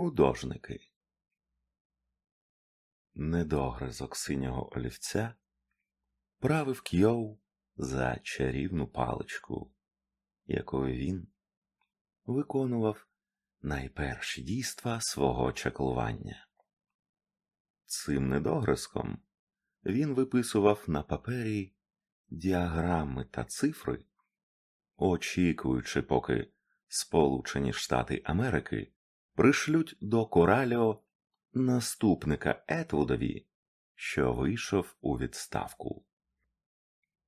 Художники. Недогризок синього олівця правив кйоу за чарівну паличку, якою він виконував найперші дійства свого чаклування. Цим недогризком він виписував на папері діаграми та цифри, очікуючи, поки Сполучені Штати Америки пришлють до Кораліо наступника Етвудові, що вийшов у відставку.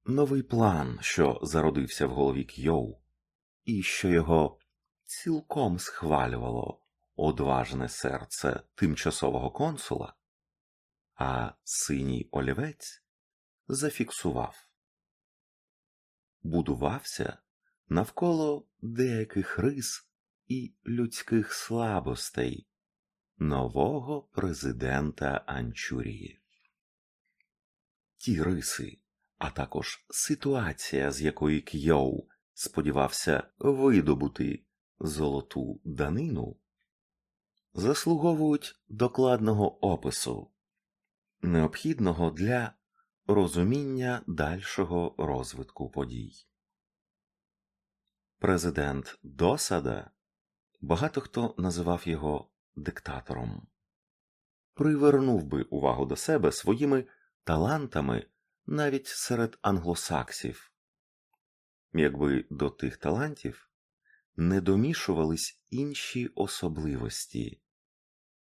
Новий план, що зародився в голові Кйоу, і що його цілком схвалювало одважне серце тимчасового консула, а синій олівець зафіксував, будувався навколо деяких рис і людських слабостей нового президента Анчурії. Ті риси, а також ситуація, з якої Кйоу сподівався видобути золоту данину, заслуговують докладного опису, необхідного для розуміння дальшого розвитку подій. Президент Досада багато хто називав його диктатором, привернув би увагу до себе своїми талантами навіть серед англосаксів, якби до тих талантів не домішувались інші особливості,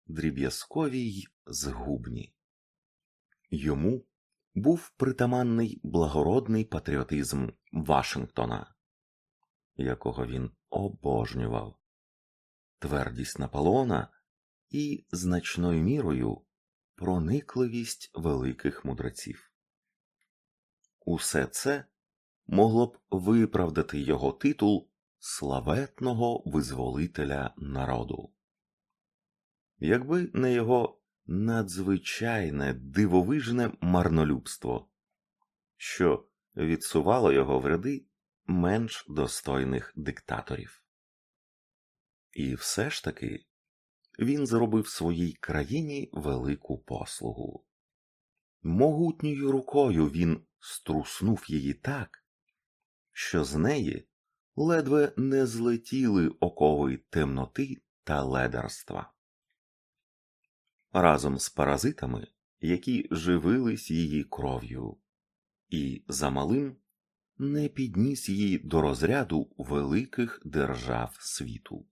дріб'язкові й згубні. Йому був притаманний благородний патріотизм Вашингтона, якого він обожнював, твердість Наполеона і значною мірою проникливість великих мудреців. Усе це могло б виправдати його титул славетного визволителя народу. Якби не його надзвичайне дивовижне марнолюбство, що відсувало його в ряди менш достойних диктаторів. І все ж таки він зробив своїй країні велику послугу. Могутньою рукою він струснув її так, що з неї ледве не злетіли окови темноти та ледерства. Разом з паразитами, які живились її кров'ю, і замалим не підніс її до розряду великих держав світу.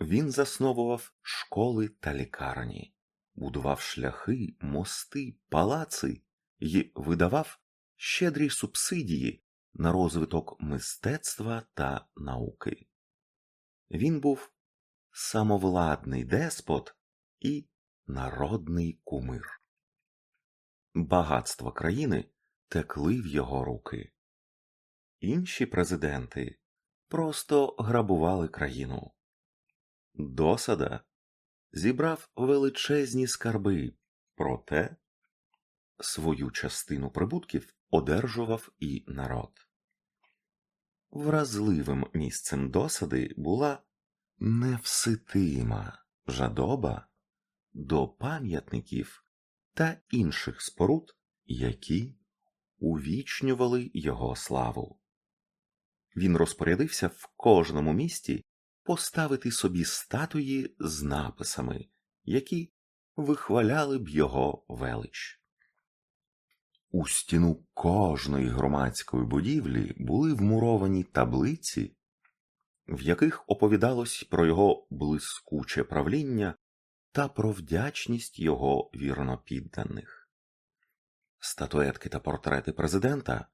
Він засновував школи та лікарні, будував шляхи, мости, палаци і видавав щедрі субсидії на розвиток мистецтва та науки. Він був самовладний деспот і народний кумир. Багатство країни текли в його руки. Інші президенти просто грабували країну. Досада зібрав величезні скарби, проте свою частину прибутків одержував і народ. Вразливим місцем досади була невситима жадоба до пам'ятників та інших споруд, які увічнювали його славу. Він розпорядився в кожному місті поставити собі статуї з написами, які вихваляли б його велич. У стіну кожної громадської будівлі були вмуровані таблиці, в яких оповідалось про його блискуче правління та про вдячність його вірнопідданих. Статуетки та портрети президента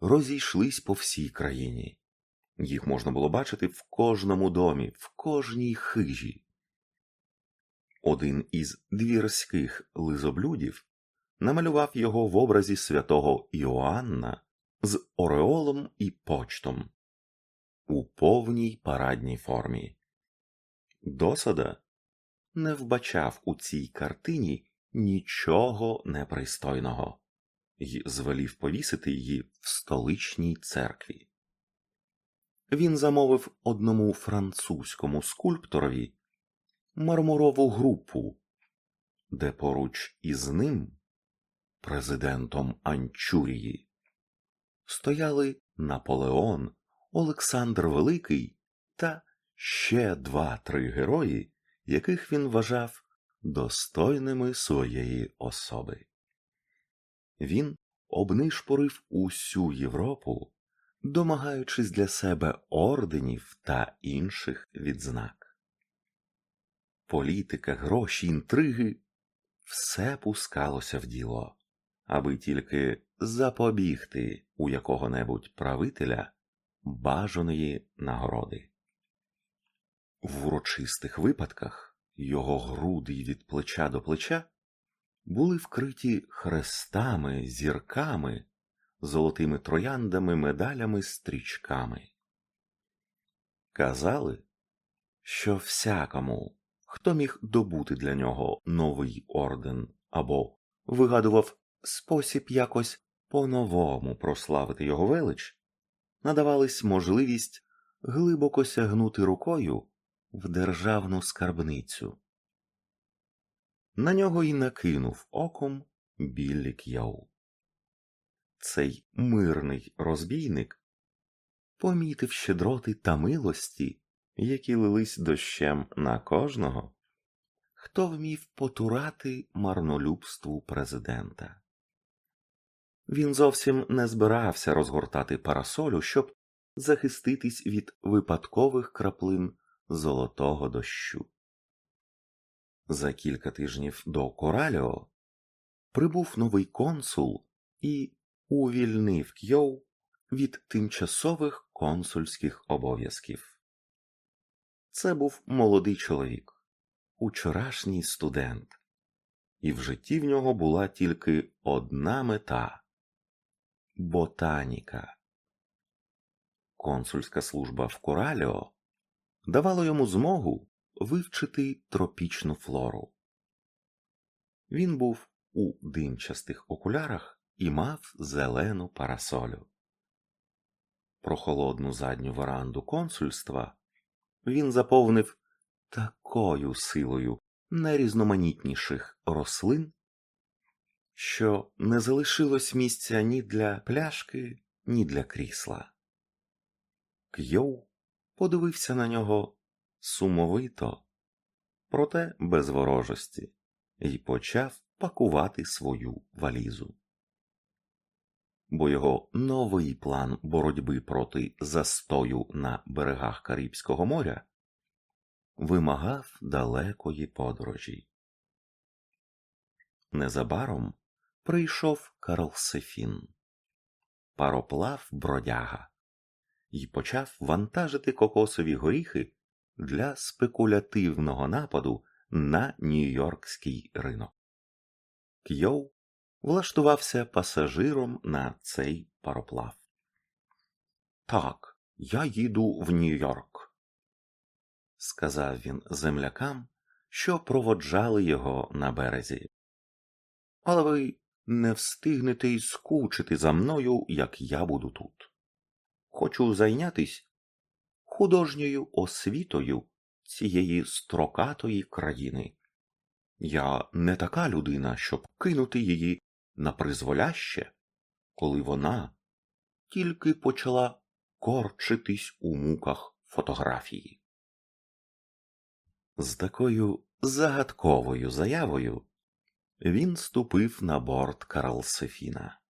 розійшлись по всій країні. Їх можна було бачити в кожному домі, в кожній хижі. Один із двірських лизоблюдів намалював його в образі святого Іоанна з ореолом і почтом у повній парадній формі. Досада не вбачав у цій картині нічого непристойного і звелів повісити її в столичній церкві. Він замовив одному французькому скульпторові мармурову групу, де поруч із ним, президентом Анчурії, стояли Наполеон, Олександр Великий та ще два-три герої, яких він вважав достойними своєї особи. Він обнишпорив усю Європу, домагаючись для себе орденів та інших відзнак. Політика, гроші, інтриги все пускалося в діло, аби тільки запобігти у якого-небудь правителя бажаної нагороди. В урочистих випадках його груди від плеча до плеча були вкриті хрестами, зірками, золотими трояндами, медалями, стрічками. Казали, що всякому, хто міг добути для нього новий орден або вигадував спосіб якось по-новому прославити його велич, надавались можливість глибоко сягнути рукою в державну скарбницю. На нього й накинув оком Біллі К'яу. Цей мирний розбійник помітив щедроти та милості, які лились дощем на кожного, хто вмів потурати марнолюбству президента. Він зовсім не збирався розгортати парасолю, щоб захиститись від випадкових краплин золотого дощу. За кілька тижнів до Кораліо прибув новий консул і увільнив Кьоу від тимчасових консульських обов'язків. Це був молодий чоловік, учорашній студент, і в житті в нього була тільки одна мета ботаніка. Консульська служба в Кораліо давала йому змогу вивчити тропічну флору. Він був у димчастих окулярах і мав зелену парасолю. Прохолодну задню веранду консульства він заповнив такою силою найрізноманітніших рослин, що не залишилось місця ні для пляшки, ні для крісла. Кйоу подивився на нього сумовито, проте без ворожості, і почав пакувати свою валізу. Бо його новий план боротьби проти застою на берегах Карибського моря вимагав далекої подорожі. Незабаром прийшов Карлсефін, пароплав бродяга, і почав вантажити кокосові горіхи для спекулятивного нападу на Нью-Йоркський ринок. Кйоу влаштувався пасажиром на цей пароплав. Так, я їду в Нью-Йорк, сказав він землякам, що проводжали його на березі. Але ви не встигнете й скучити за мною, як я буду тут. Хочу зайнятись художньою освітою цієї строкатої країни. Я не така людина, щоб кинути її на призволяще, коли вона тільки почала корчитись у муках фотографії. З такою загадковою заявою він ступив на борт Карлсефіна.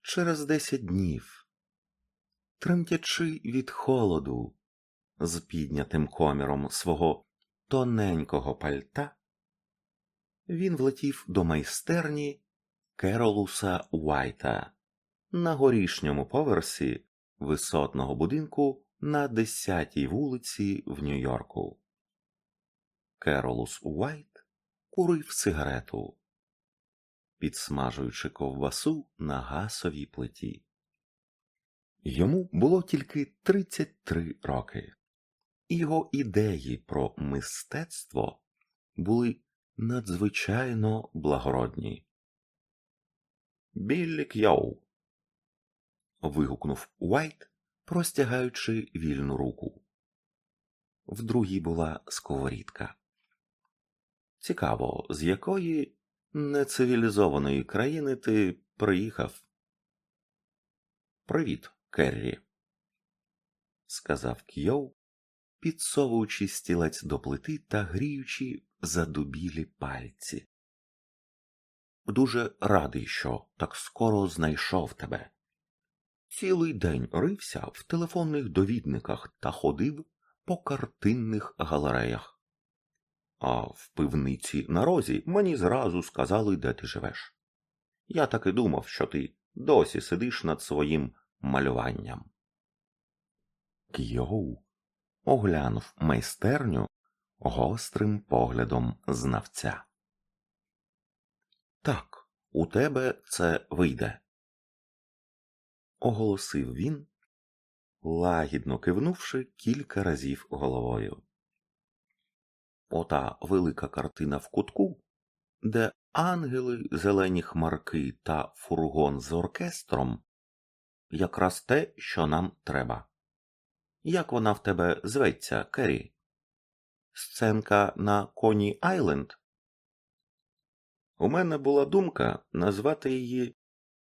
Через десять днів, тремтячи від холоду, з піднятим коміром свого тоненького пальта, він влетів до майстерні Керолуса Уайта на горішньому поверсі висотного будинку на 10-й вулиці в Нью-Йорку. Керолус Уайт курив сигарету, підсмажуючи ковбасу на гасовій плиті. Йому було тільки 33 роки, його ідеї про мистецтво були надзвичайно благородні. Біллі К'яу. вигукнув Уайт, простягаючи вільну руку. в другій була сковорідка. Цікаво, з якої нецивілізованої країни ти приїхав? Привіт, Керрі, сказав Кйоу, підсовуючи стілець до плити та гріючи задубілі пальці. Дуже радий, що так скоро знайшов тебе. Цілий день рився в телефонних довідниках та ходив по картинних галереях. А в пивниці на розі мені зразу сказали, де ти живеш. Я так і думав, що ти досі сидиш над своїм малюванням. Кйоу оглянув майстерню гострим поглядом знавця. Так, у тебе це вийде, оголосив він, лагідно кивнувши кілька разів головою. Ота велика картина в кутку, де ангели, зелені хмарки та фургон з оркестром, якраз те, що нам треба. Як вона в тебе зветься, Керрі? Сценка на Коні Айленд? У мене була думка назвати її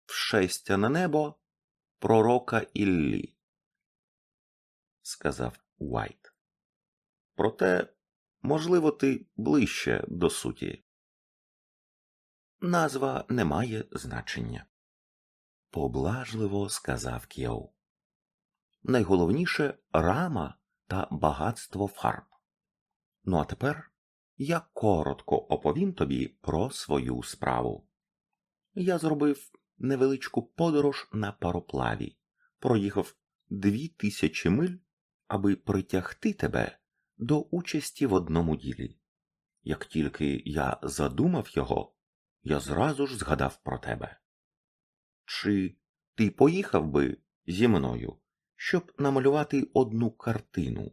Вшестя на небо пророка Іллі, сказав Уайт. Проте, можливо, ти ближче до суті. Назва не має значення, поблажливо сказав Кіоу. Найголовніше рама та багатство фарб. Ну а тепер я коротко оповім тобі про свою справу. Я зробив невеличку подорож на пароплаві, проїхав дві тисячі миль, аби притягти тебе до участі в одному ділі. Як тільки я задумав його, я зразу ж згадав про тебе. Чи ти поїхав би зі мною, щоб намалювати одну картину?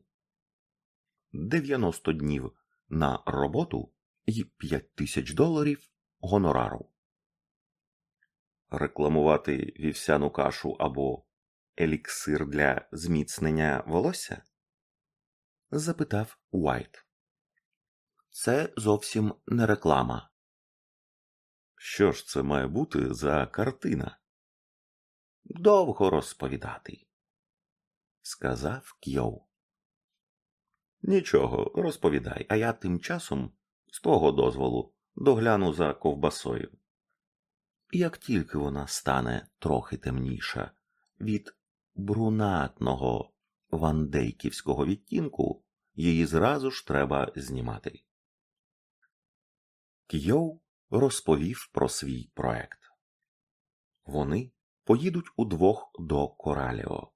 90 днів на роботу і 5 тисяч доларів гонорару. Рекламувати вівсяну кашу або еліксир для зміцнення волосся? запитав Уайт. Це зовсім не реклама. Що ж це має бути за картина? Довго розповідати, сказав Кьоу. Нічого, розповідай, а я тим часом, з твого дозволу, догляну за ковбасою. Як тільки вона стане трохи темніша від брунатного вандейківського відтінку, її зразу ж треба знімати. Кйоу розповів про свій проект. Вони поїдуть удвох до Кораліо,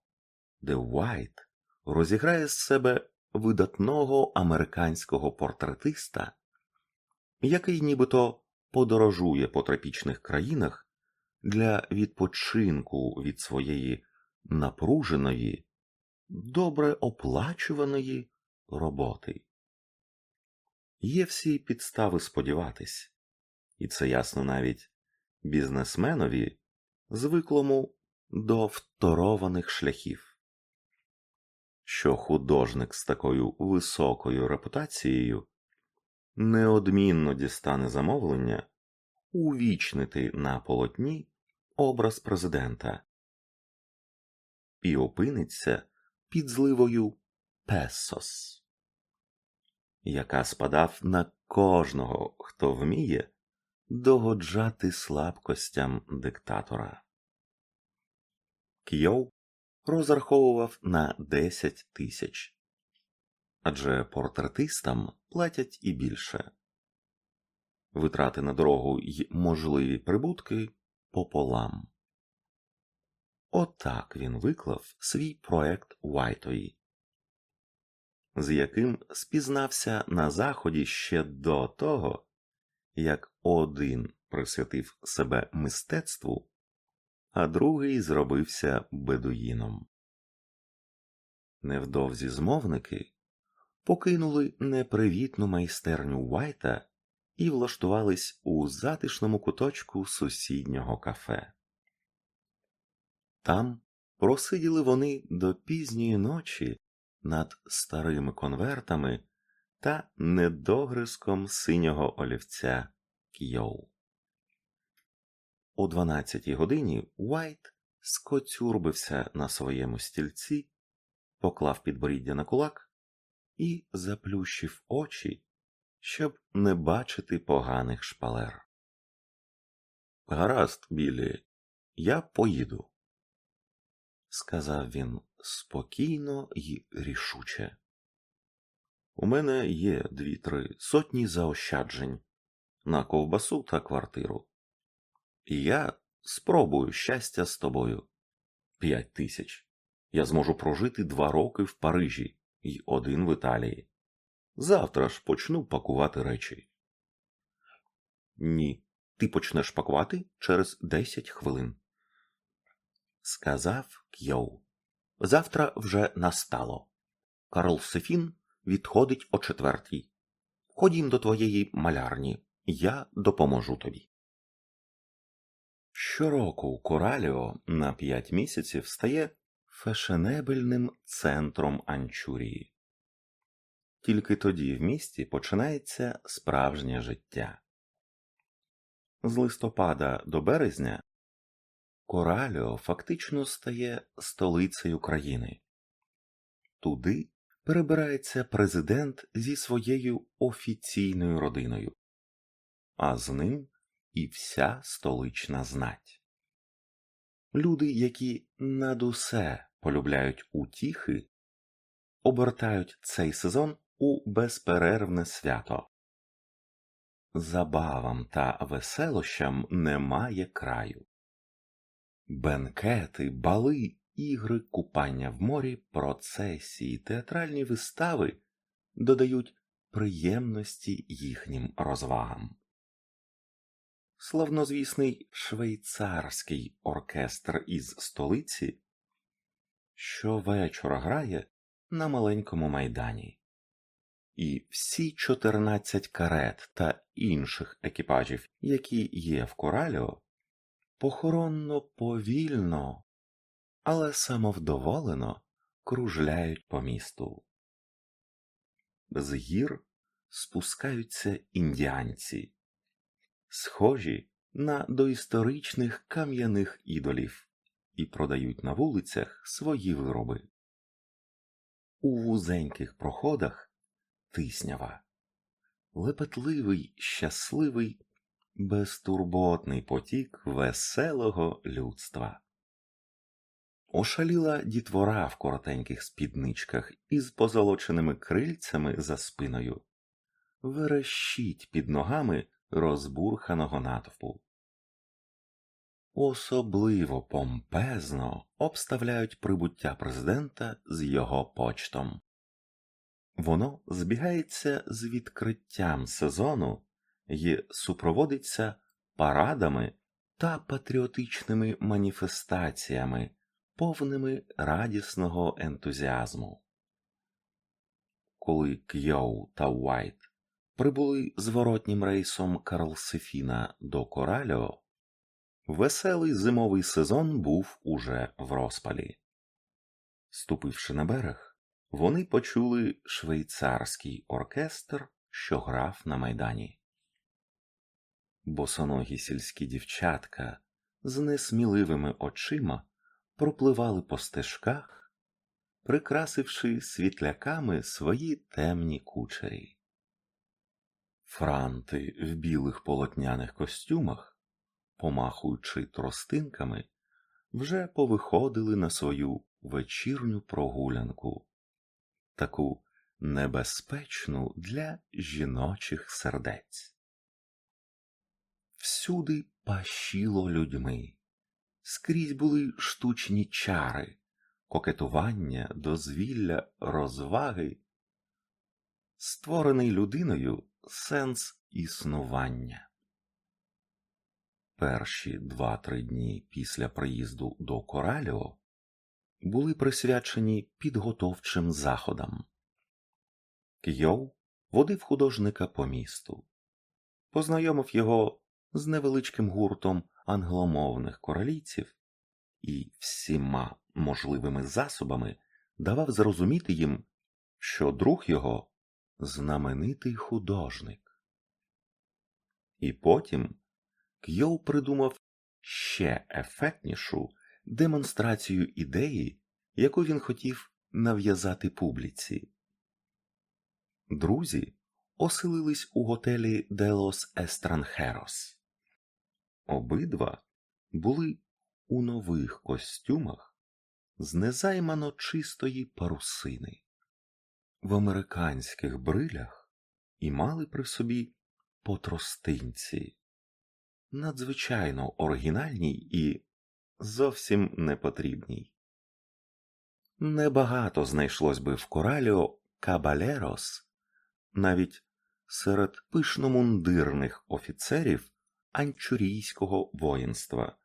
де Уайт розіграє з себе видатного американського портретиста, який нібито подорожує по тропічних країнах для відпочинку від своєї напруженої, добре оплачуваної роботи. Є всі підстави сподіватись, і це ясно навіть бізнесменові, звиклому до второваних шляхів що художник з такою високою репутацією неодмінно дістане замовлення увічнити на полотні образ президента і опиниться під зливою Песос, яка спадав на кожного, хто вміє догоджати слабкостям диктатора. Кйоу розраховував на 10 тисяч, адже портретистам платять і більше. Витрати на дорогу й можливі прибутки пополам. Отак він виклав свій проект Уайтої, з яким спізнався на заході ще до того, як один присвятив себе мистецтву, а другий зробився бедуїном. Невдовзі змовники покинули непривітну майстерню Уайта і влаштувались у затишному куточку сусіднього кафе. Там просиділи вони до пізньої ночі над старими конвертами та недогризком синього олівця Кйоу. О 12-й годині Уайт скоцюрбився на своєму стільці, поклав підборіддя на кулак і заплющив очі, щоб не бачити поганих шпалер. Гаразд, Білі, я поїду, сказав він спокійно і рішуче. У мене є дві-три сотні заощаджень на ковбасу та квартиру. І я спробую щастя з тобою. П'ять тисяч. Я зможу прожити два роки в Парижі і один в Італії. Завтра ж почну пакувати речі. Ні, ти почнеш пакувати через десять хвилин. Сказав Кьоу. Завтра вже настало. Карл Сефін відходить о четвертій. Ходім до твоєї малярні, я допоможу тобі. Щороку Кораліо на п'ять місяців стає фешенебельним центром Анчурії. Тільки тоді в місті починається справжнє життя. З листопада до березня Кораліо фактично стає столицею країни. Туди перебирається президент зі своєю офіційною родиною, а з ним і вся столична знать. Люди, які над усе полюбляють утіхи, обертають цей сезон у безперервне свято. Забавам та веселощам немає краю. Бенкети, бали, ігри, купання в морі, процесії, театральні вистави додають приємності їхнім розвагам. Славнозвісний швейцарський оркестр із столиці щовечора грає на маленькому майдані, і всі 14 карет та інших екіпажів, які є в Кораліо, похоронно повільно, але самовдоволено кружляють по місту. З гір спускаються індіанці схожі на доісторичних кам'яних ідолів, і продають на вулицях свої вироби. У вузеньких проходах тиснява, лепетливий, щасливий, безтурботний потік веселого людства. Ошаліла дітвора в коротеньких спідничках із позолоченими крильцями за спиною, верещить під ногами розбурханого натовпу. Особливо помпезно обставляють прибуття президента з його почтом. Воно збігається з відкриттям сезону і супроводиться парадами та патріотичними маніфестаціями, повними радісного ентузіазму. Коли Кйоу та Уайт прибули зворотнім рейсом Карлсефіна до Коральо, веселий зимовий сезон був уже в розпалі. Ступивши на берег, вони почули швейцарський оркестр, що грав на майдані. Босоногі сільські дівчатка з несміливими очима пропливали по стежках, прикрасивши світляками свої темні кучері. Франти в білих полотняних костюмах, помахуючи тростинками, вже повиходили на свою вечірню прогулянку, таку небезпечну для жіночих сердець. Всюди пащило людьми, скрізь були штучні чари, кокетування, дозвілля, розваги. Створений людиною сенс існування. Перші два-три дні після приїзду до Кораліо були присвячені підготовчим заходам. Кйоу водив художника по місту, познайомив його з невеличким гуртом англомовних коралійців і всіма можливими засобами давав зрозуміти їм, що друг його знаменитий художник. І потім Кйоу придумав ще ефектнішу демонстрацію ідеї, яку він хотів нав'язати публіці. Друзі оселились у готелі Делос Естранхерос. Обидва були у нових костюмах з незаймано чистої парусини, в американських брилях і мали при собі по тростинці, надзвичайно оригінальній і зовсім непотрібній. Небагато знайшлось би в кораліо кабалерос, навіть серед пишномундирних офіцерів анчурійського воїнства,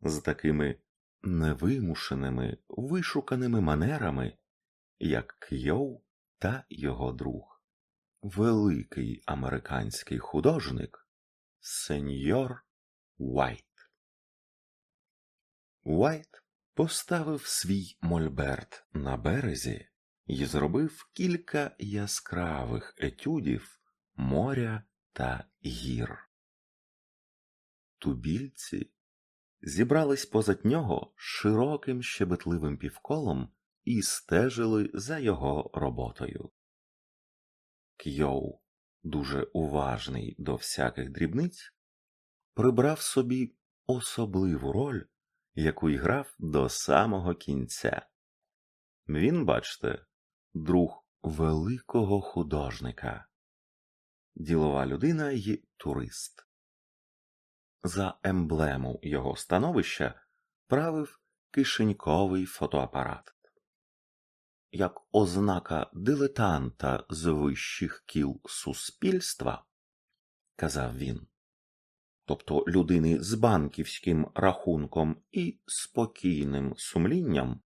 з такими невимушеними, вишуканими манерами, як Кйоу та його друг, великий американський художник сеньор Уайт. Уайт поставив свій мольберт на березі і зробив кілька яскравих етюдів моря та гір. Тубільці зібрались позад нього широким щебетливим півколом і стежили за його роботою. Кйоу, дуже уважний до всяких дрібниць, прибрав собі особливу роль, яку грав до самого кінця. Він, бачте, друг великого художника, ділова людина й турист. За емблему його становища правив кишеньковий фотоапарат. Як ознака дилетанта з вищих кіл суспільства, казав він, тобто людини з банківським рахунком і спокійним сумлінням,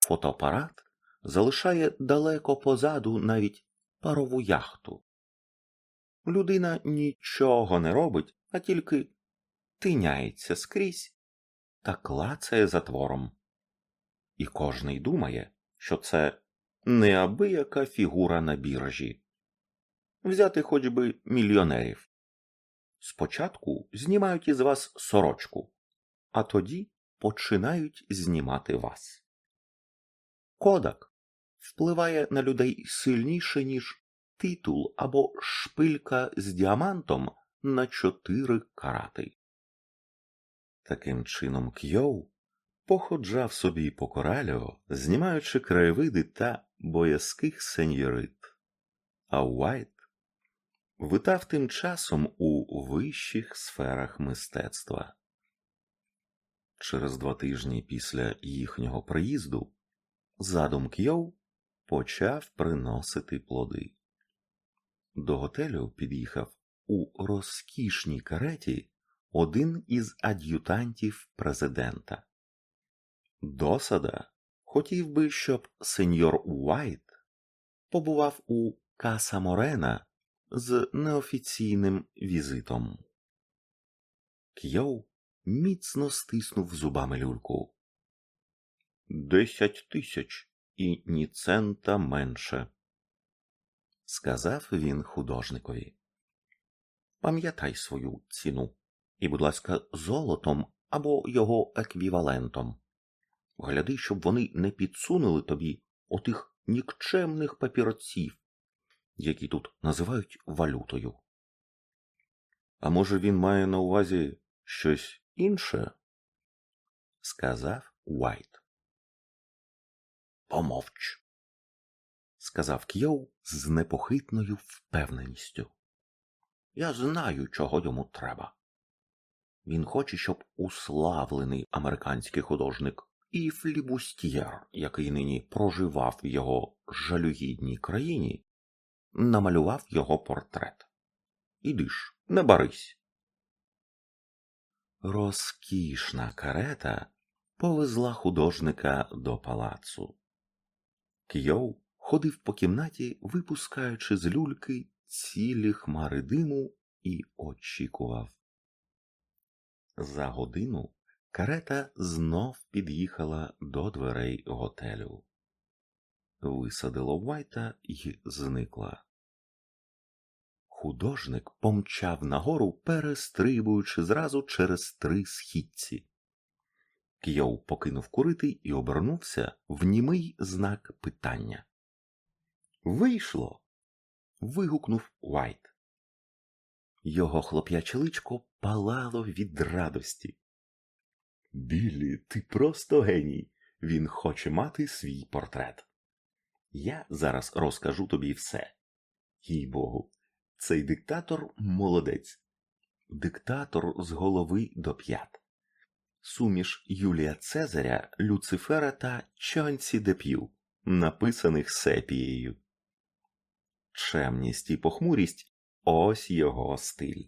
фотоапарат залишає далеко позаду навіть парову яхту. Людина нічого не робить, а тільки тиняється скрізь та клацає затвором. І кожний думає, що це неабияка фігура на біржі. Взяти хоч би мільйонерів. Спочатку знімають із вас сорочку, а тоді починають знімати вас. Кодак впливає на людей сильніше, ніж титул або шпилька з діамантом на чотири карати. Таким чином Кйоу походжав собі по коралю, знімаючи краєвиди та боязких сеньорит, а Уайт витав тим часом у вищих сферах мистецтва. Через два тижні після їхнього приїзду задум Кйоу почав приносити плоди. До готелю під'їхав у розкішній кареті один із ад'ютантів президента. Досада хотів би, щоб сеньор Уайт побував у Каса Морена з неофіційним візитом. Кйоу міцно стиснув зубами люльку. Десять тисяч і ні цента менше, сказав він художникові. Пам'ятай свою ціну і, будь ласка, золотом або його еквівалентом. Гляди, щоб вони не підсунули тобі отих нікчемних папірців, які тут називають валютою. А може, він має на увазі щось інше? сказав Уайт. Помовч, сказав К'йоу з непохитною впевненістю. Я знаю, чого йому треба. Він хоче, щоб уславлений американський художник і флібустьєр, який нині проживав в його жалюгідній країні, намалював його портрет. Іди ж, не барись. Розкішна карета повезла художника до палацу. Кйоу ходив по кімнаті, випускаючи з люльки цілі хмари диму, і очікував. За годину карета знов під'їхала до дверей готелю. висадила Уайта і зникла. Художник помчав нагору, перестрибуючи зразу через три східці. Кйоу покинув курити і обернувся в німий знак питання. Вийшло. вигукнув Уайт. Його хлоп'яче личко палало від радості. Біллі, ти просто геній. Він хоче мати свій портрет. Я зараз розкажу тобі все. Їй богу, цей диктатор молодець, диктатор з голови до п'ят, суміш Юлія Цезаря, Люцифера та Чонці Деп'ю, написаних сепією. Чемність і похмурість ось його стиль.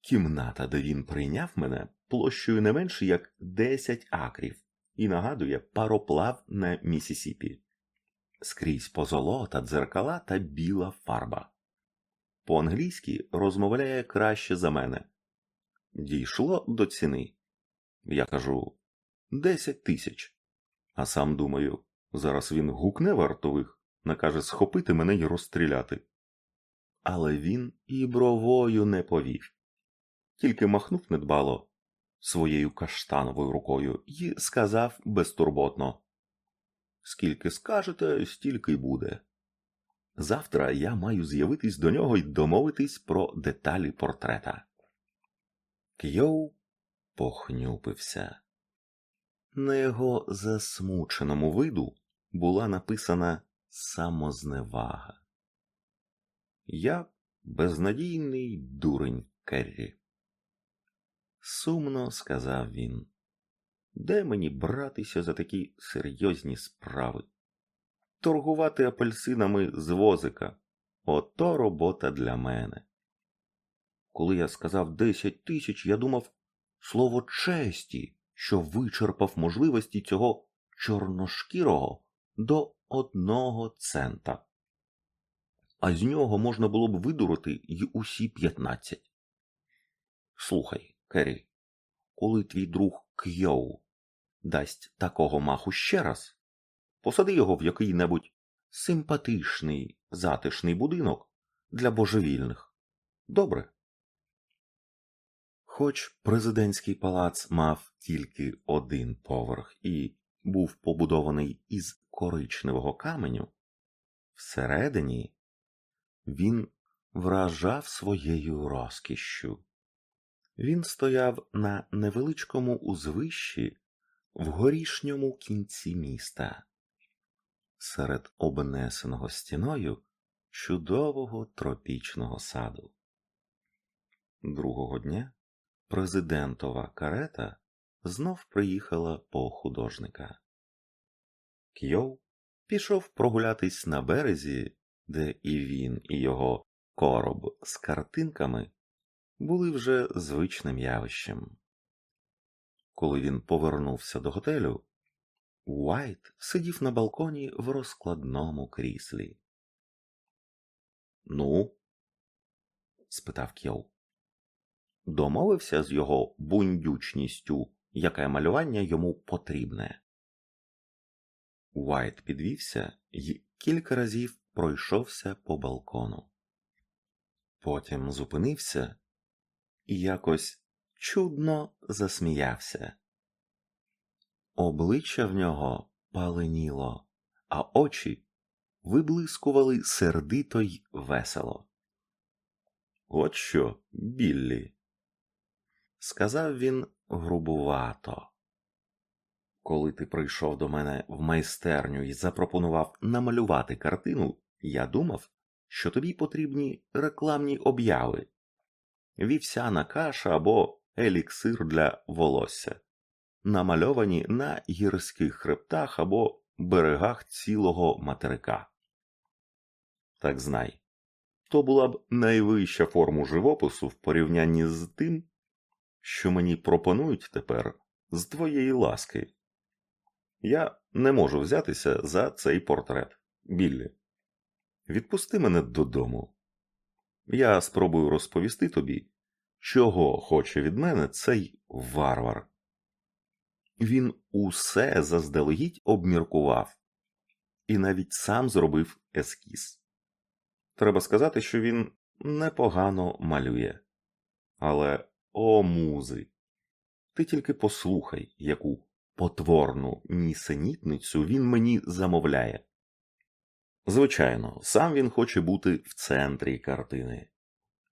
Кімната, де він прийняв мене, площею не менше як 10 акрів, і нагадує пароплав на Місісіпі. Скрізь позолота, дзеркала та біла фарба. По-англійськи розмовляє краще за мене. Дійшло до ціни. Я кажу десять тисяч. А сам думаю, зараз він гукне вартових, накаже схопити мене й розстріляти. Але він і бровою не повів, тільки махнув недбало своєю каштановою рукою і сказав безтурботно Скільки скажете, стільки й буде. Завтра я маю з'явитись до нього і домовитись про деталі портрета. Кйоу похнюпився. На його засмученому виду була написана самозневага. Я безнадійний дурень Керрі. Сумно сказав він. Де мені братися за такі серйозні справи? Торгувати апельсинами з возика ото робота для мене. Коли я сказав десять тисяч, я думав слово честі, що вичерпав можливості цього чорношкірого до одного цента. А з нього можна було б видурити й усі п'ятнадцять. Слухай, Керрі, коли твій друг Кйоу дасть такого маху ще раз, посади його в який-небудь симпатичний, затишний будинок для божевільних. Добре. Хоч президентський палац мав тільки один поверх і був побудований із коричневого каменю, всередині він вражав своєю розкішшю. Він стояв на невеличкому узвищі в горішньому кінці міста, серед обнесеного стіною чудового тропічного саду. Другого дня президентова карета знов приїхала по художника. Кйоу пішов прогулятись на березі, де і він, і його короб з картинками були вже звичним явищем. Коли він повернувся до готелю, Уайт сидів на балконі в розкладному кріслі. Ну? спитав Кьоу. Домовився з його бундючністю, яке малювання йому потрібне. Уайт підвівся і кілька разів пройшовся по балкону. Потім зупинився і якось чудно засміявся. Обличчя в нього паленіло, а очі виблискували сердито й весело. От що, Біллі, сказав він грубувато. Коли ти прийшов до мене в майстерню і запропонував намалювати картину, я думав, що тобі потрібні рекламні обяви, вівсяна каша або еліксир для волосся, намальовані на гірських хребтах або берегах цілого материка. Так знай, то була б найвища форма живопису в порівнянні з тим, що мені пропонують тепер з твоєї ласки. Я не можу взятися за цей портрет, Біллі. Відпусти мене додому. Я спробую розповісти тобі, чого хоче від мене цей варвар. Він усе заздалегідь обміркував і навіть сам зробив ескіз. Треба сказати, що він непогано малює. Але, о, музи, ти тільки послухай, яку потворну нісенітницю він мені замовляє. Звичайно, сам він хоче бути в центрі картини.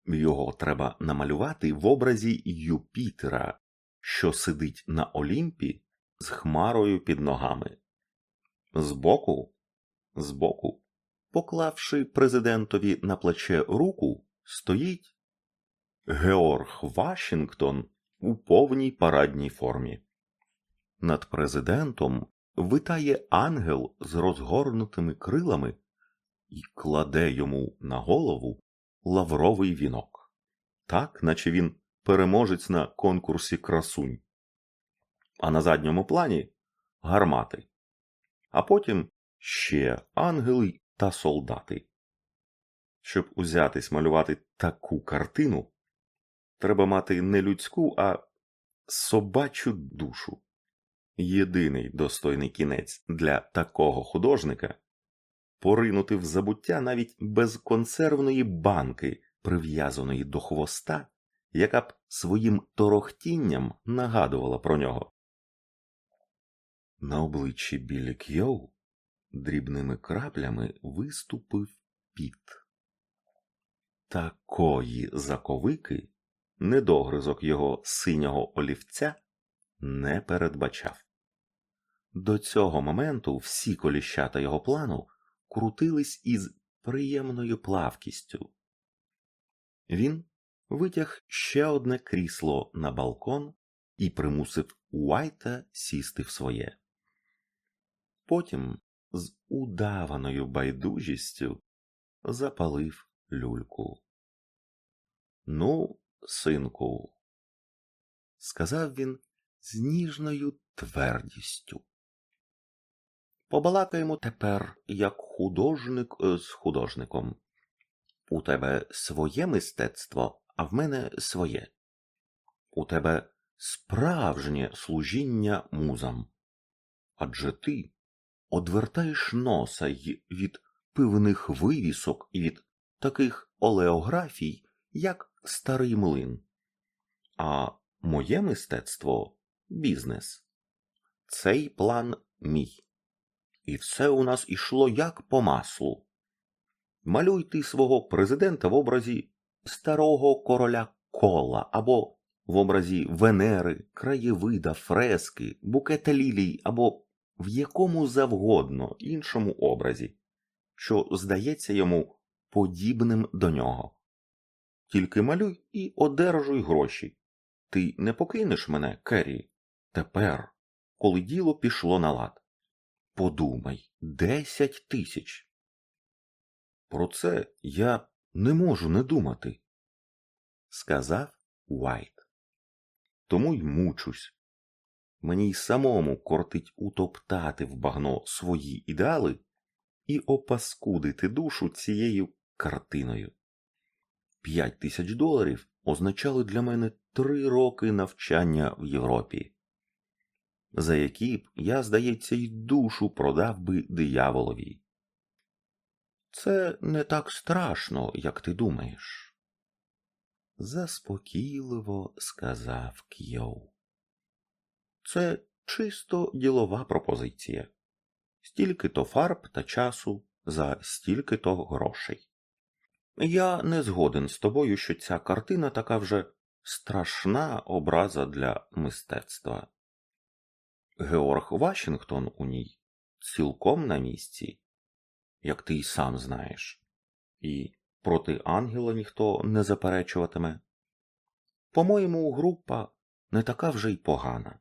Його треба намалювати в образі Юпітера, що сидить на Олімпі з хмарою під ногами. Збоку, збоку, поклавши президентові на плече руку, стоїть Георг Вашингтон у повній парадній формі. Над президентом витає ангел з розгорнутими крилами і кладе йому на голову лавровий вінок, так наче він переможець на конкурсі красунь. А на задньому плані гармати, а потім ще ангели та солдати. Щоб узятись малювати таку картину, треба мати не людську, а собачу душу. Єдиний достойний кінець для такого художника поринути в забуття навіть без консервної банки, прив'язаної до хвоста, яка б своїм торохтінням нагадувала про нього. На обличчі Білі Кьоу дрібними краплями виступив піт. Такої заковики недогризок його синього олівця не передбачав. До цього моменту всі коліщата його плану крутились із приємною плавкістю. Він витяг ще одне крісло на балкон і примусив Уайта сісти в своє. Потім з удаваною байдужістю запалив люльку. Ну, синку, сказав він з ніжною твердістю. Побалакаємо тепер як художник з художником. У тебе своє мистецтво, а в мене своє. У тебе справжнє служіння музам. Адже ти одвертаєш носа й від пивних вивісок і від таких олеографій, як старий млин. А моє мистецтво бізнес. Цей план мій. І все у нас ішло як по маслу. Малюй ти свого президента в образі старого короля кола або в образі Венери, краєвида, фрески, букета лілій або в якому завгодно іншому образі, що здається йому подібним до нього. Тільки малюй і одержуй гроші. Ти не покинеш мене, Керрі, тепер, коли діло пішло на лад. Подумай, десять тисяч. Про це я не можу не думати, сказав Уайт. Тому й мучусь. Мені й самому кортить утоптати в багно свої ідеали і опаскудити душу цією картиною. П'ять тисяч доларів означали для мене три роки навчання в Європі за які б я, здається, й душу продав би дияволові. Це не так страшно, як ти думаєш. Заспокійливо сказав Кйоу. Це чисто ділова пропозиція. Стільки то фарб та часу за стільки то грошей. Я не згоден з тобою, що ця картина така вже страшна образа для мистецтва. Георг Вашингтон у ній цілком на місці, як ти й сам знаєш, і проти ангела ніхто не заперечуватиме. По-моєму, група не така вже й погана,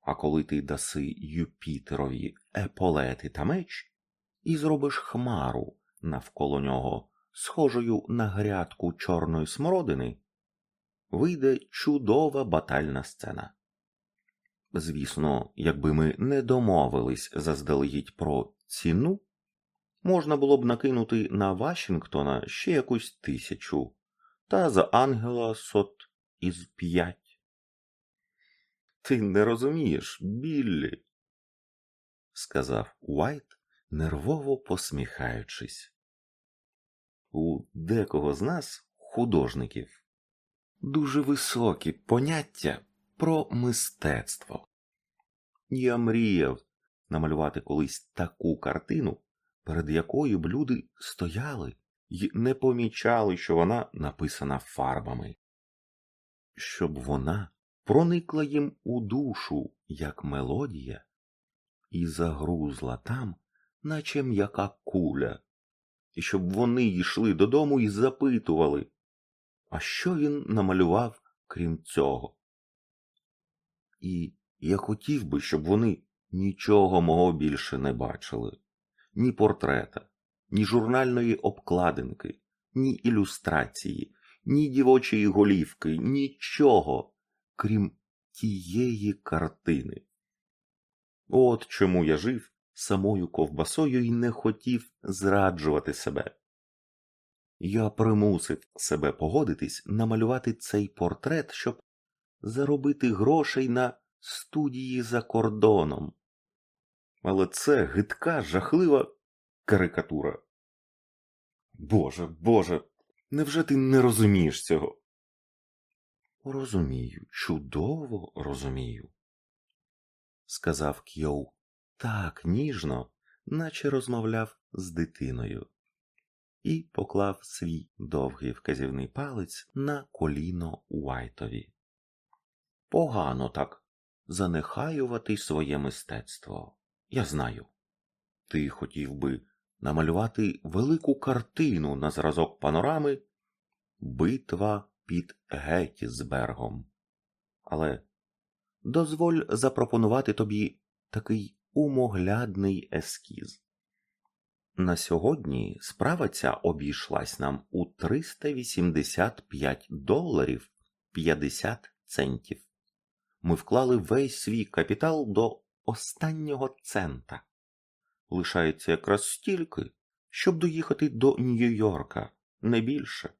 а коли ти даси Юпітерові еполети та меч і зробиш хмару навколо нього, схожою на грядку чорної смородини, вийде чудова батальна сцена. Звісно, якби ми не домовились заздалегідь про ціну, можна було б накинути на Вашингтона ще якусь тисячу, та за ангела сот із п'ять. Ти не розумієш, Біллі, сказав Уайт нервово посміхаючись. У декого з нас, художників, дуже високі поняття про мистецтво. Я мріяв намалювати колись таку картину, перед якою б люди стояли й не помічали, що вона написана фарбами, щоб вона проникла їм у душу, як мелодія, і загрузла там, наче м'яка куля, і щоб вони йшли додому і запитували, а що він намалював крім цього? І я хотів би, щоб вони нічого мого більше не бачили, ні портрета, ні журнальної обкладинки, ні ілюстрації, ні дівочої голівки, нічого, крім тієї картини. От чому я жив самою ковбасою і не хотів зраджувати себе. Я примусив себе погодитись намалювати цей портрет, щоб заробити грошей на студії за кордоном. Але це гидка, жахлива карикатура. Боже, Боже, невже ти не розумієш цього? Розумію, чудово розумію, сказав Кьоу так ніжно, наче розмовляв з дитиною, і поклав свій довгий вказівний палець на коліно Уайтові. Погано так занехаювати своє мистецтво. Я знаю. Ти хотів би намалювати велику картину на зразок панорами Битва під Геттісбергом. Але дозволь запропонувати тобі такий умоглядний ескіз. На сьогодні справа ця обійшлась нам у 385 доларів 50 центів. Ми вклали весь свій капітал до останнього цента. Лишається якраз стільки, щоб доїхати до Нью-Йорка, не більше.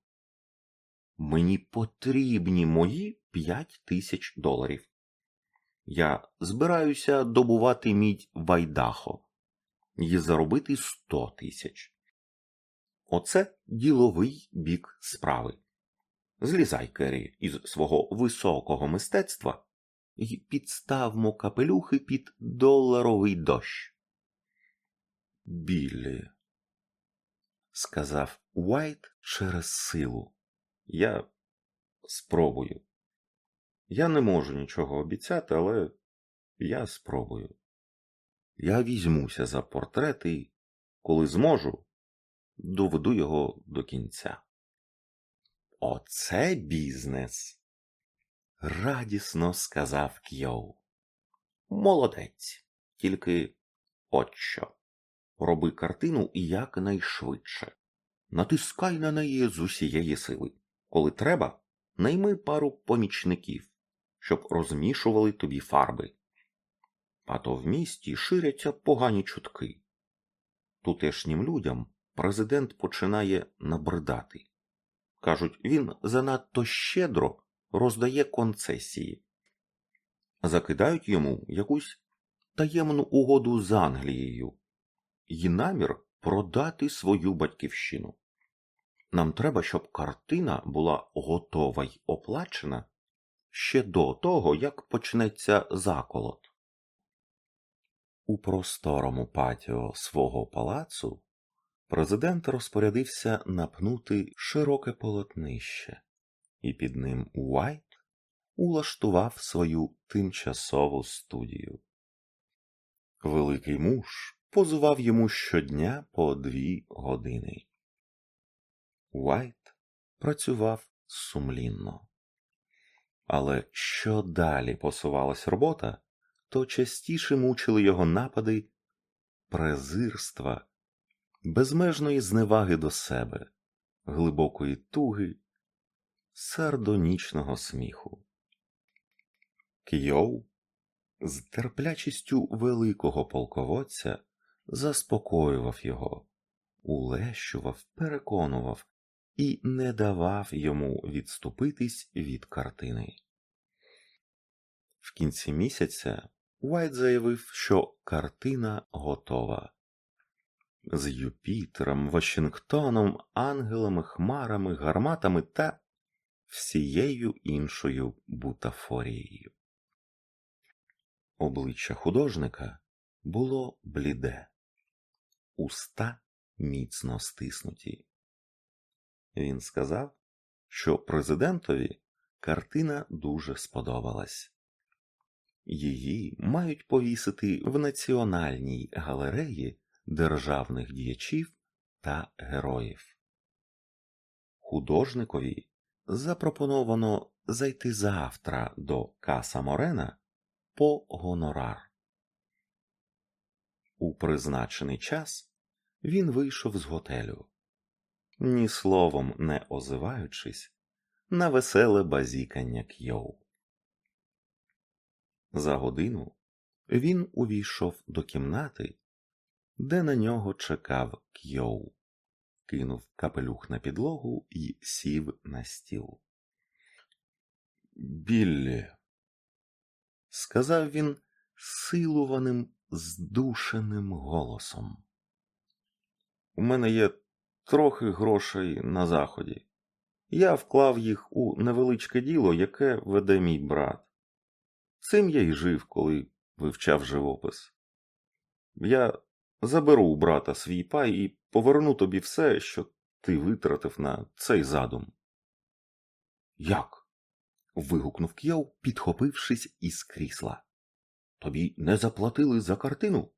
Мені потрібні мої 5 тисяч доларів. Я збираюся добувати мідь в Айдахо і заробити 100 тисяч. Оце діловий бік справи. Злізай, Керрі, із свого високого мистецтва і підставмо капелюхи під доларовий дощ. Біллі, сказав Уайт через силу. Я спробую. Я не можу нічого обіцяти, але я спробую. Я візьмуся за портрет і, коли зможу, доведу його до кінця. Оце бізнес, радісно сказав Кьоу. Молодець, тільки от що. Роби картину якнайшвидше. Натискай на неї з усієї сили. Коли треба, найми пару помічників, щоб розмішували тобі фарби. А то в місті ширяться погані чутки. Тутешнім людям президент починає набридати. Кажуть, він занадто щедро роздає концесії, закидають йому якусь таємну угоду з Англією і намір продати свою батьківщину. Нам треба, щоб картина була готова й оплачена ще до того, як почнеться заколот. У просторому патіо свого палацу президент розпорядився напнути широке полотнище, і під ним Уайт улаштував свою тимчасову студію. Великий муж позував йому щодня по дві години. Уайт працював сумлінно. Але що далі посувалась робота, то частіше мучили його напади презирства, безмежної зневаги до себе, глибокої туги, сардонічного сміху. Кйоу з терплячістю великого полководця заспокоював його, улещував, переконував і не давав йому відступитись від картини. В кінці місяця Уайт заявив, що картина готова. з Юпітером, Вашингтоном, ангелами, хмарами, гарматами та всією іншою бутафорією. Обличчя художника було бліде, уста міцно стиснуті. Він сказав, що президентові картина дуже сподобалась. Її мають повісити в Національній галереї державних діячів та героїв. Художникові запропоновано зайти завтра до Каса Морена по гонорар. У призначений час він вийшов з готелю, ні словом не озиваючись на веселе базікання Кйоу. За годину він увійшов до кімнати, де на нього чекав Кйоу, кинув капелюх на підлогу і сів на стіл. Біллі, сказав він силуваним, здушеним голосом. У мене є трохи грошей на заході. Я вклав їх у невеличке діло, яке веде мій брат. Цим я й жив, коли вивчав живопис. Я заберу у брата свій пай і поверну тобі все, що ти витратив на цей задум. Як? вигукнув К'яв, підхопившись із крісла. Тобі не заплатили за картину?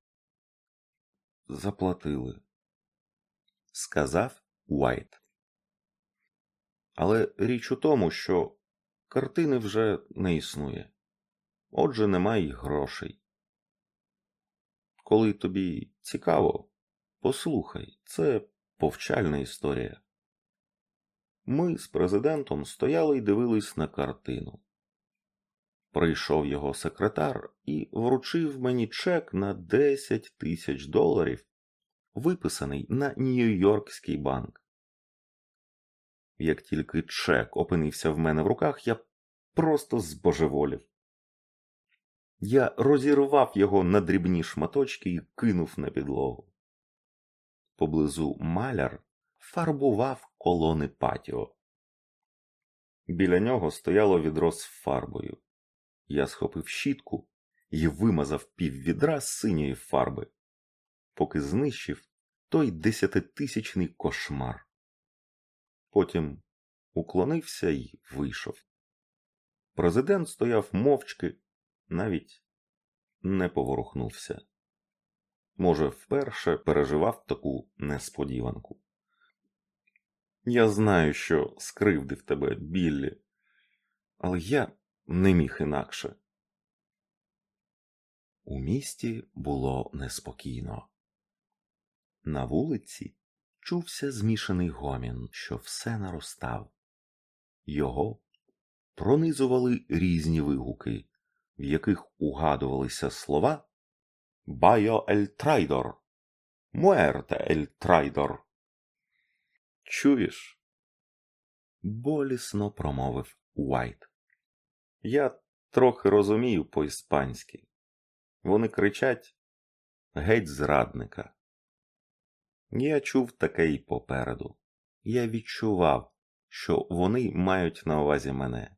Заплатили, сказав Уайт. Але річ у тому, що картини вже не існує. Отже, немає й грошей. Коли тобі цікаво, послухай, це повчальна історія. Ми з президентом стояли і дивились на картину. Прийшов його секретар і вручив мені чек на 10 тисяч доларів, виписаний на Нью-Йоркський банк. Як тільки чек опинився в мене в руках, я просто збожеволів. Я розірвав його на дрібні шматочки і кинув на підлогу. Поблизу маляр фарбував колони патіо. Біля нього стояло відро з фарбою. Я схопив щітку і вимазав піввідра синьої фарби, поки знищив той десятитисячний кошмар. Потім уклонився і вийшов. Президент стояв мовчки, навіть не поворухнувся. Може, вперше переживав таку несподіванку. Я знаю, що скривдив тебе, Біллі, але я не міг інакше. У місті було неспокійно. На вулиці чувся змішаний гомін, що все наростав. Його пронизували різні вигуки, в яких угадувалися слова Abajo el traidor, Muerte el traidor. Чуєш? болісно промовив Уайт. Я трохи розумію по-іспанськи. Вони кричать геть зрадника. Я чув таке й попереду. Я відчував, що вони мають на увазі мене.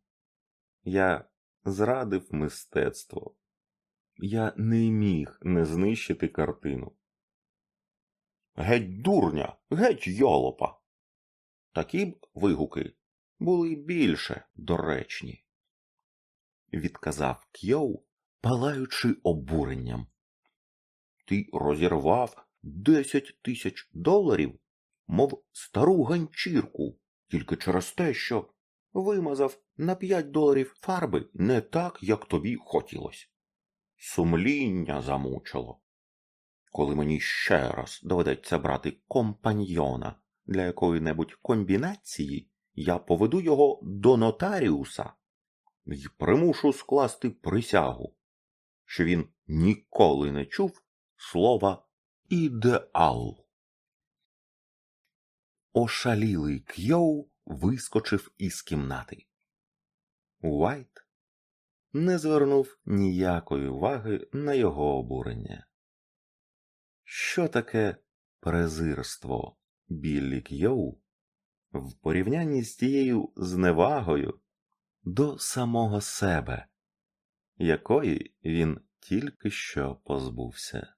Я зрадив мистецтво. Я не міг не знищити картину. Геть дурня, геть йолопа. Такі б вигуки були більше доречні, відказав Кьоу, палаючи обуренням. Ти розірвав десять тисяч доларів, мов стару ганчірку, тільки через те, що вимазав на п'ять доларів фарби не так, як тобі хотілося. Сумління замучило. Коли мені ще раз доведеться брати компаньйона для якої-небудь комбінації, я поведу його до нотаріуса і примушу скласти присягу, що він ніколи не чув слова ідеал. Ошалілий Кйоу вискочив із кімнати. Уайт не звернув ніякої уваги на його обурення. Що таке презирство Біллі К'йоу в порівнянні з тією зневагою до самого себе, якої він тільки що позбувся.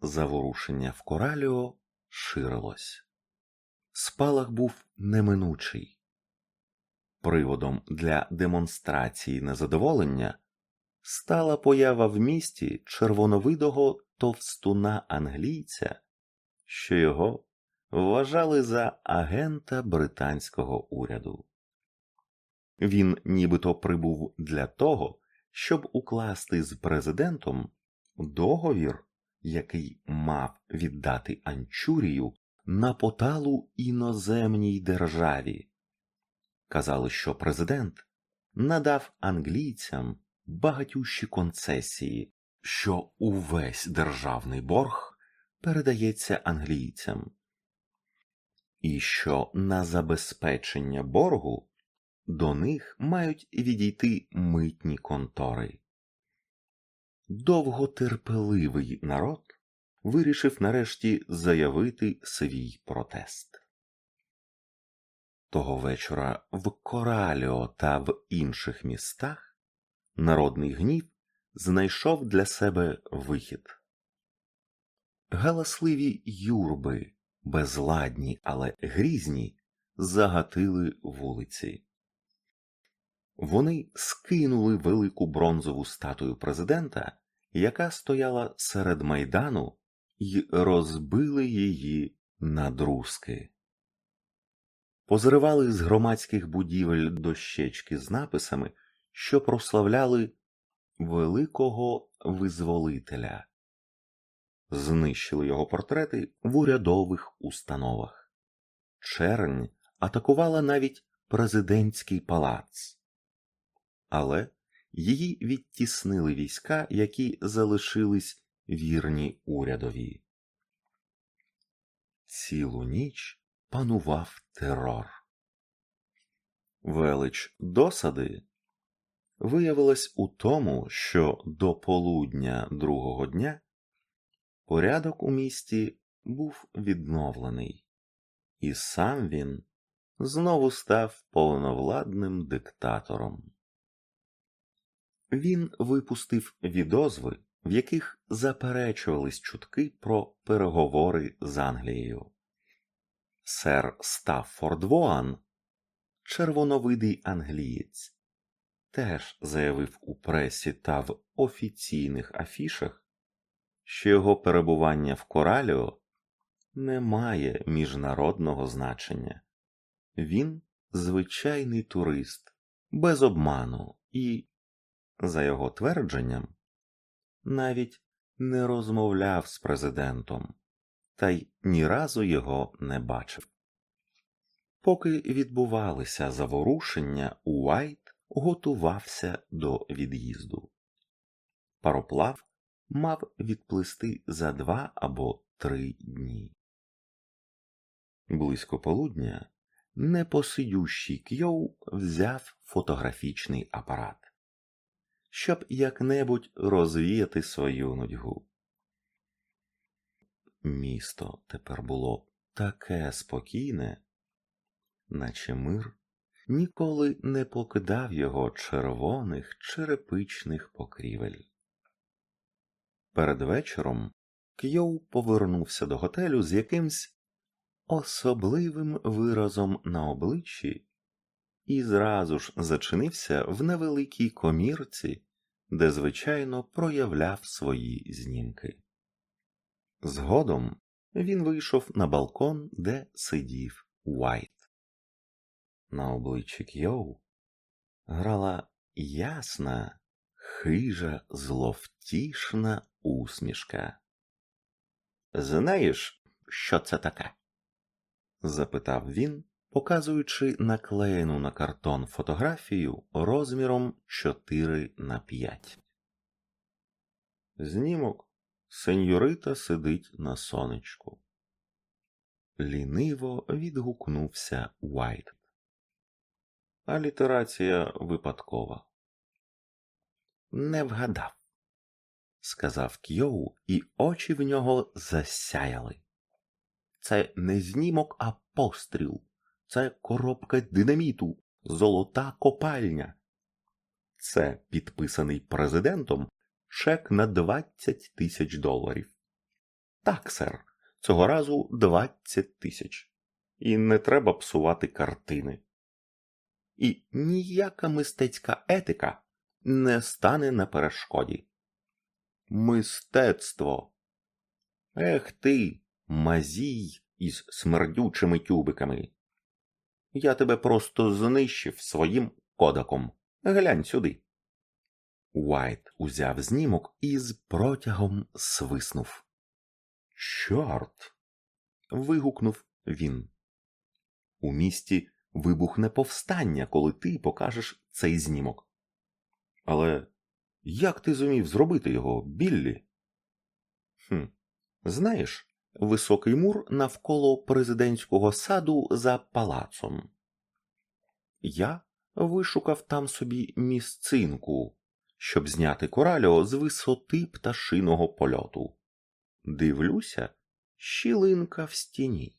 Заворушення в кораліо ширилось. Спалах був неминучий. Приводом для демонстрації незадоволення стала поява в місті червоновидого товстуна англійця, що його вважали за агента британського уряду. Він нібито прибув для того, щоб укласти з президентом договір, який мав віддати Анчурію на поталу іноземній державі. Казали, що президент надав англійцям багатющі концесії, що увесь державний борг передається англійцям, і що на забезпечення боргу до них мають відійти митні контори. Довготерпеливий народ вирішив нарешті заявити свій протест. Того вечора в Кораліо та в інших містах народний гнів знайшов для себе вихід. Галасливі юрби, безладні, але грізні, загатили вулиці. Вони скинули велику бронзову статую президента, яка стояла серед майдану, і розбили її на друзки. Позривали з громадських будівель дощечки з написами, що прославляли великого визволителя, знищили його портрети в урядових установах. Чернь атакувала навіть президентський палац, але її відтіснили війська, які залишились вірні урядові. Цілу ніч панував терор. Велич досади виявилась у тому, що до полудня другого дня порядок у місті був відновлений, і сам він знову став повновладним диктатором. Він випустив відозви, в яких заперечувались чутки про переговори з Англією. Сер Стаффорд Воан, червоновидий англієць, теж заявив у пресі та в офіційних афішах, що його перебування в Кораліо не має міжнародного значення. Він звичайний турист, без обману і, за його твердженням, навіть не розмовляв з президентом, та й ні разу його не бачив. Поки відбувалися заворушення, Уайт готувався до від'їзду. Пароплав мав відплисти за два або три дні. Близько полудня непосидющий Кйоу взяв фотографічний апарат, щоб як-небудь розвіяти свою нудьгу. Місто тепер було таке спокійне, наче мир ніколи не покидав його червоних черепичних покрівель. Перед вечором Кйоу повернувся до готелю з якимсь особливим виразом на обличчі і зразу ж зачинився в невеликій комірці, де звичайно проявляв свої знімки. Згодом він вийшов на балкон, де сидів Уайт. На обличчі Кйоу грала ясна, хижа, зловтішна усмішка. Знаєш, що це таке? запитав він, показуючи наклеєну на картон фотографію розміром 4 на 5. Знімок сеньорита сидить на сонечку. Ліниво відгукнувся Уайт. Алітерація випадкова. Не вгадав. сказав Кьоу, і очі в нього засяяли. Це не знімок, а постріл. Це коробка динаміту, золота копальня. Це підписаний президентом чек на 20 тисяч доларів. Так, сер, цього разу 20 тисяч. І не треба псувати картини. І ніяка мистецька етика не стане на перешкоді. Мистецтво. Ех ти, мазій із смердючими тюбиками. Я тебе просто знищив своїм кодаком. Глянь сюди. Уайт узяв знімок і з протягом свиснув. Чорт. вигукнув він. У місті вибухне повстання, коли ти покажеш цей знімок. Але як ти зумів зробити його, Біллі? Хм, Знаєш, високий мур навколо президентського саду за палацом. Я вишукав там собі місцинку, щоб зняти коральо з висоти пташиного польоту. Дивлюся, щілинка в стіні.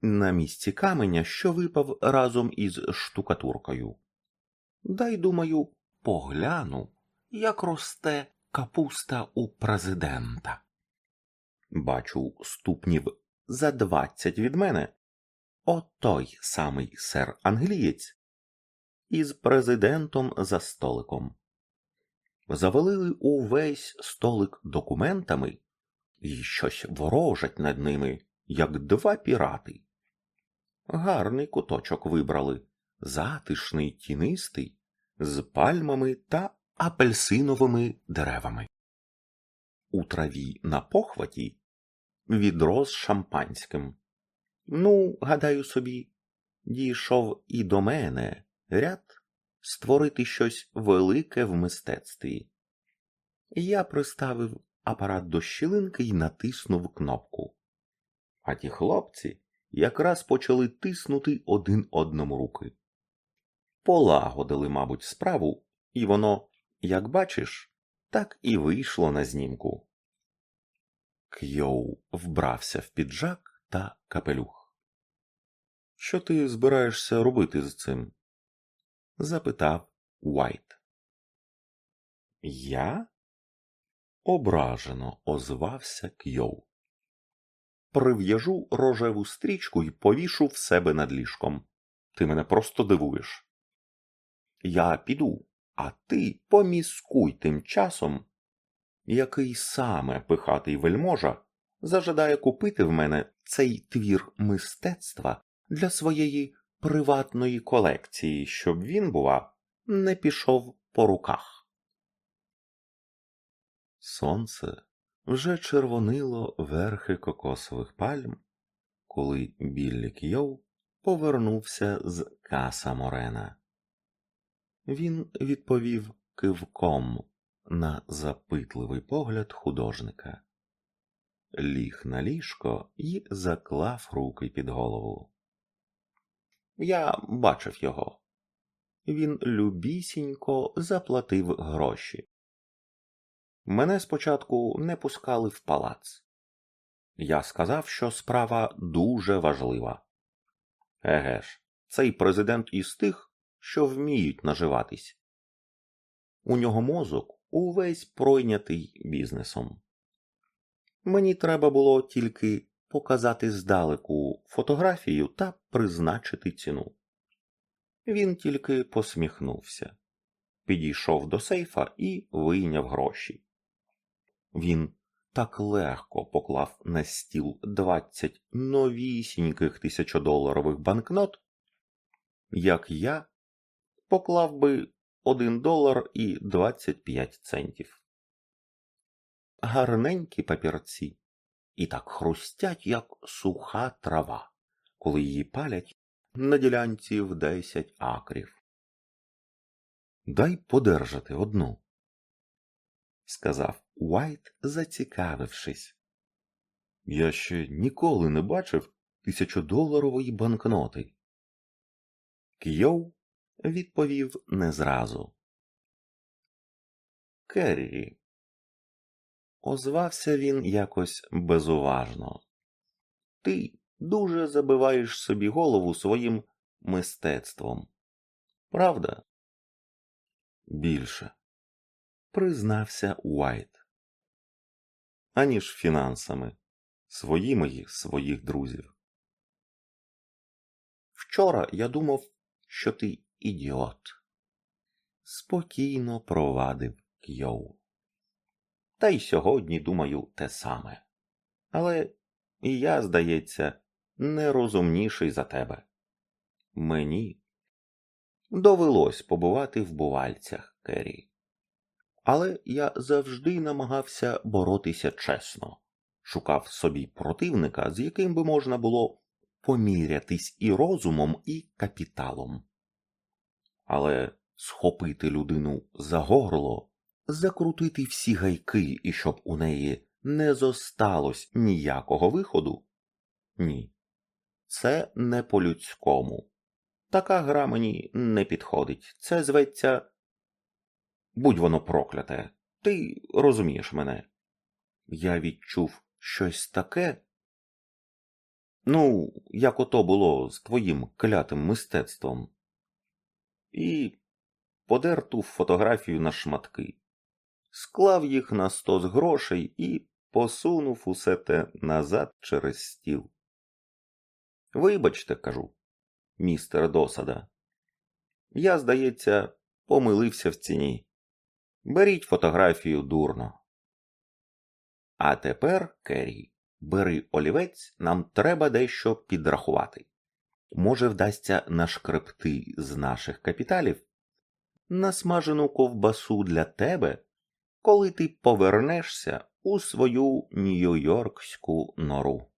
На місці каменя, що випав разом із штукатуркою. Дай, думаю, погляну, як росте капуста у президента. Бачу ступнів за двадцять від мене. Отой самий сер англієць із президентом за столиком. Завалили увесь столик документами і щось ворожать над ними, як два пірати. Гарний куточок вибрали, затишний, тінистий, з пальмами та апельсиновими деревами. У траві на похваті відро з шампанським. Ну, гадаю собі, дійшов і до мене ряд створити щось велике в мистецтві. Я приставив апарат до щілинки і натиснув кнопку. А ті хлопці якраз почали тиснути один одному руки. Полагодили, мабуть, справу, і воно, як бачиш, так і вийшло на знімку. Кйоу вбрався в піджак та капелюх. Що ти збираєшся робити з цим? Запитав Уайт. Я? ображено озвався Кйоу. Прив'яжу рожеву стрічку і повішу в себе над ліжком. Ти мене просто дивуєш. Я піду, а ти поміскуй тим часом, який саме пихатий вельможа зажадає купити в мене цей твір мистецтва для своєї приватної колекції, щоб він, бува, не пішов по руках. Сонце вже червонило верхи кокосових пальм, коли Біллі Кйоу повернувся з каса Морена. Він відповів кивком на запитливий погляд художника, ліг на ліжко і заклав руки під голову. Я бачив його. Він любісінько заплатив гроші. Мене спочатку не пускали в палац. Я сказав, що справа дуже важлива. Еге ж, цей президент із тих, що вміють наживатись. У нього мозок увесь пройнятий бізнесом. Мені треба було тільки показати здалеку фотографію та призначити ціну. Він тільки посміхнувся, підійшов до сейфа і вийняв гроші. Він так легко поклав на стіл двадцять новісіньких тисячодоларових банкнот, як я поклав би один долар і двадцять п'ять центів. Гарненькі папірці і так хрустять, як суха трава, коли її палять на ділянці в десять акрів. Дай подержати одну, сказав Уайт, зацікавившись. Я ще ніколи не бачив тисячодоларової банкноти. Кйоу відповів не зразу. Керрі, Озвався він якось безуважно. Ти дуже забиваєш собі голову своїм мистецтвом. Правда? Більше, признався Уайт. Аніж фінансами, своїми й своїх друзів. Вчора я думав, що ти ідіот. Спокійно провадив Кйоу. Та й сьогодні думаю те саме. Але і я, здається, не розумніший за тебе. Мені довелось побувати в бувальцях, Керрі. Але я завжди намагався боротися чесно, шукав собі противника, з яким би можна було помірятись і розумом, і капіталом. Але схопити людину за горло, закрутити всі гайки, і щоб у неї не зосталось ніякого виходу? Ні. Це не по-людському. Така гра мені не підходить. Це зветься. Будь воно прокляте. Ти розумієш мене. Я відчув щось таке. Ну, як ото було з твоїм клятим мистецтвом. І подер ту фотографію на шматки, склав їх на стос грошей і посунув усе те назад через стіл. Вибачте, кажу, містер досада. Я, здається, помилився в ціні. Беріть фотографію дурно. А тепер, Керрі, бери олівець, нам треба дещо підрахувати. Може, вдасться нашкребти з наших капіталів насмажену ковбасу для тебе, коли ти повернешся у свою нью-йоркську нору.